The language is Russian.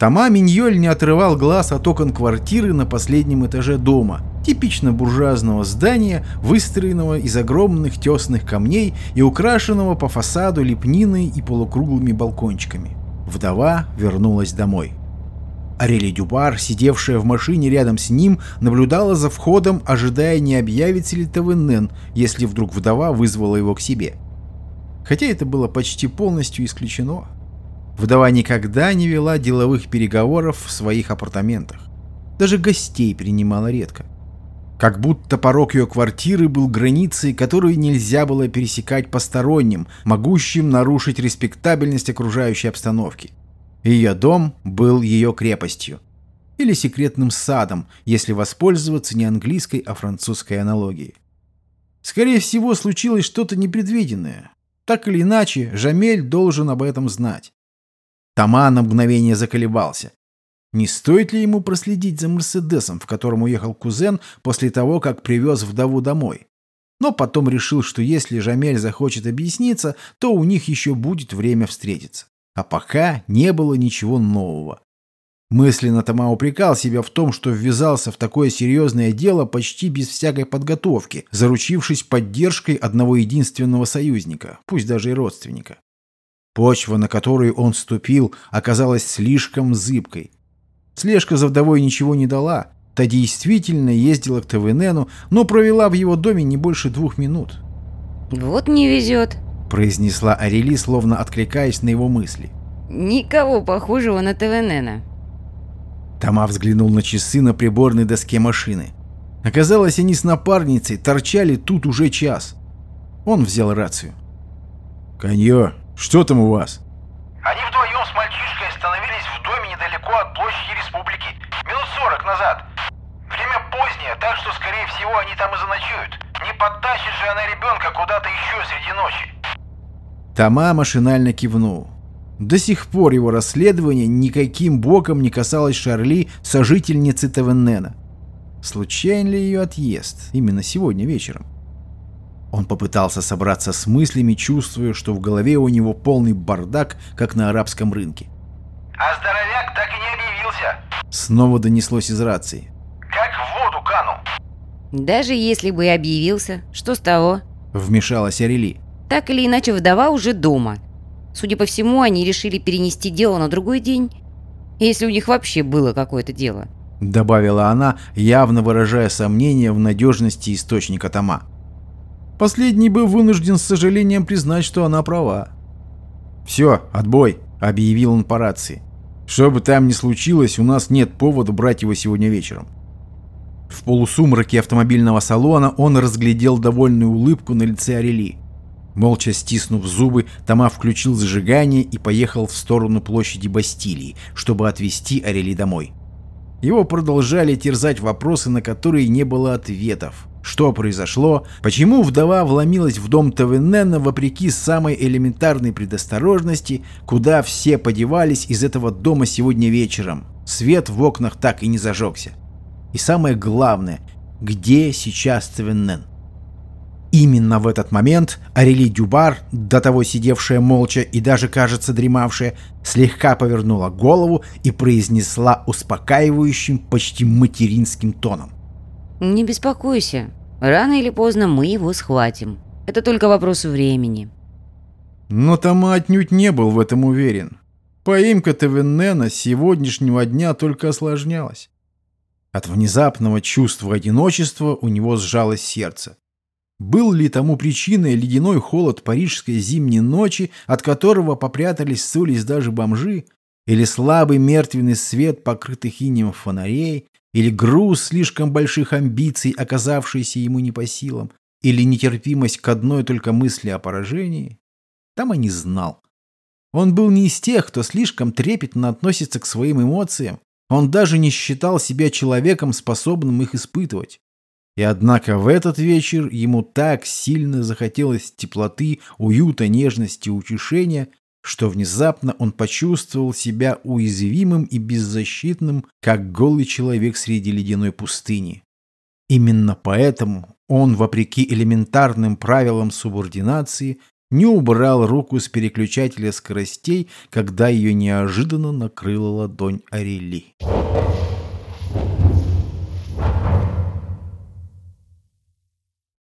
Тома Миньоль не отрывал глаз от окон квартиры на последнем этаже дома, типично буржуазного здания, выстроенного из огромных тесных камней и украшенного по фасаду лепниной и полукруглыми балкончиками. Вдова вернулась домой. Арели Дюбар, сидевшая в машине рядом с ним, наблюдала за входом, ожидая, не объявится ли ТВНН, если вдруг вдова вызвала его к себе. Хотя это было почти полностью исключено. Вдова никогда не вела деловых переговоров в своих апартаментах. Даже гостей принимала редко. Как будто порог ее квартиры был границей, которую нельзя было пересекать посторонним, могущим нарушить респектабельность окружающей обстановки. Ее дом был ее крепостью. Или секретным садом, если воспользоваться не английской, а французской аналогией. Скорее всего, случилось что-то непредвиденное. Так или иначе, Жамель должен об этом знать. Тома на мгновение заколебался. Не стоит ли ему проследить за Мерседесом, в котором уехал кузен после того, как привез вдову домой? Но потом решил, что если Жамель захочет объясниться, то у них еще будет время встретиться. А пока не было ничего нового. Мысленно Тома упрекал себя в том, что ввязался в такое серьезное дело почти без всякой подготовки, заручившись поддержкой одного единственного союзника, пусть даже и родственника. Почва, на которую он ступил, оказалась слишком зыбкой. Слежка за вдовой ничего не дала. Та действительно ездила к ТВНену, но провела в его доме не больше двух минут. «Вот не везет», — произнесла Арели, словно откликаясь на его мысли. «Никого похожего на ТВНена». Тома взглянул на часы на приборной доске машины. Оказалось, они с напарницей торчали тут уже час. Он взял рацию. «Коньо, что там у вас?» Они вдвоем с мальчишкой остановились в доме недалеко от площади республики. Минут сорок назад. Время позднее, так что, скорее всего, они там и заночуют. Не подтащит же она ребенка куда-то еще среди ночи. Тома машинально кивнул. До сих пор его расследование никаким боком не касалось Шарли, сожительницы Тавеннена. Случайен ли ее отъезд именно сегодня вечером? Он попытался собраться с мыслями, чувствуя, что в голове у него полный бардак, как на арабском рынке. А здоровяк так и не объявился. Снова донеслось из рации. Как в воду канул. Даже если бы и объявился, что с того? Вмешалась Арели. Так или иначе, вдова уже дома. Судя по всему, они решили перенести дело на другой день, если у них вообще было какое-то дело. Добавила она, явно выражая сомнение в надежности источника Тома. Последний был вынужден с сожалением признать, что она права. «Все, отбой», — объявил он по рации. «Что бы там ни случилось, у нас нет повода брать его сегодня вечером». В полусумраке автомобильного салона он разглядел довольную улыбку на лице Арели. Молча стиснув зубы, Тома включил зажигание и поехал в сторону площади Бастилии, чтобы отвезти Арели домой. Его продолжали терзать вопросы, на которые не было ответов. Что произошло? Почему вдова вломилась в дом Тавенена вопреки самой элементарной предосторожности? Куда все подевались из этого дома сегодня вечером? Свет в окнах так и не зажегся. И самое главное, где сейчас Тавенен? Именно в этот момент Арели Дюбар, до того сидевшая молча и даже, кажется, дремавшая, слегка повернула голову и произнесла успокаивающим, почти материнским тоном. Не беспокойся. Рано или поздно мы его схватим. Это только вопрос времени. Но Тома отнюдь не был в этом уверен. Поимка Тавеннена с сегодняшнего дня только осложнялась. От внезапного чувства одиночества у него сжалось сердце. Был ли тому причиной ледяной холод парижской зимней ночи, от которого попрятались, ссулись даже бомжи, или слабый мертвенный свет покрытых инем фонарей, или груз слишком больших амбиций, оказавшийся ему не по силам, или нетерпимость к одной только мысли о поражении, там и не знал. Он был не из тех, кто слишком трепетно относится к своим эмоциям, он даже не считал себя человеком, способным их испытывать. И однако в этот вечер ему так сильно захотелось теплоты, уюта, нежности, утешения, что внезапно он почувствовал себя уязвимым и беззащитным, как голый человек среди ледяной пустыни. Именно поэтому он, вопреки элементарным правилам субординации, не убрал руку с переключателя скоростей, когда ее неожиданно накрыла ладонь Арели.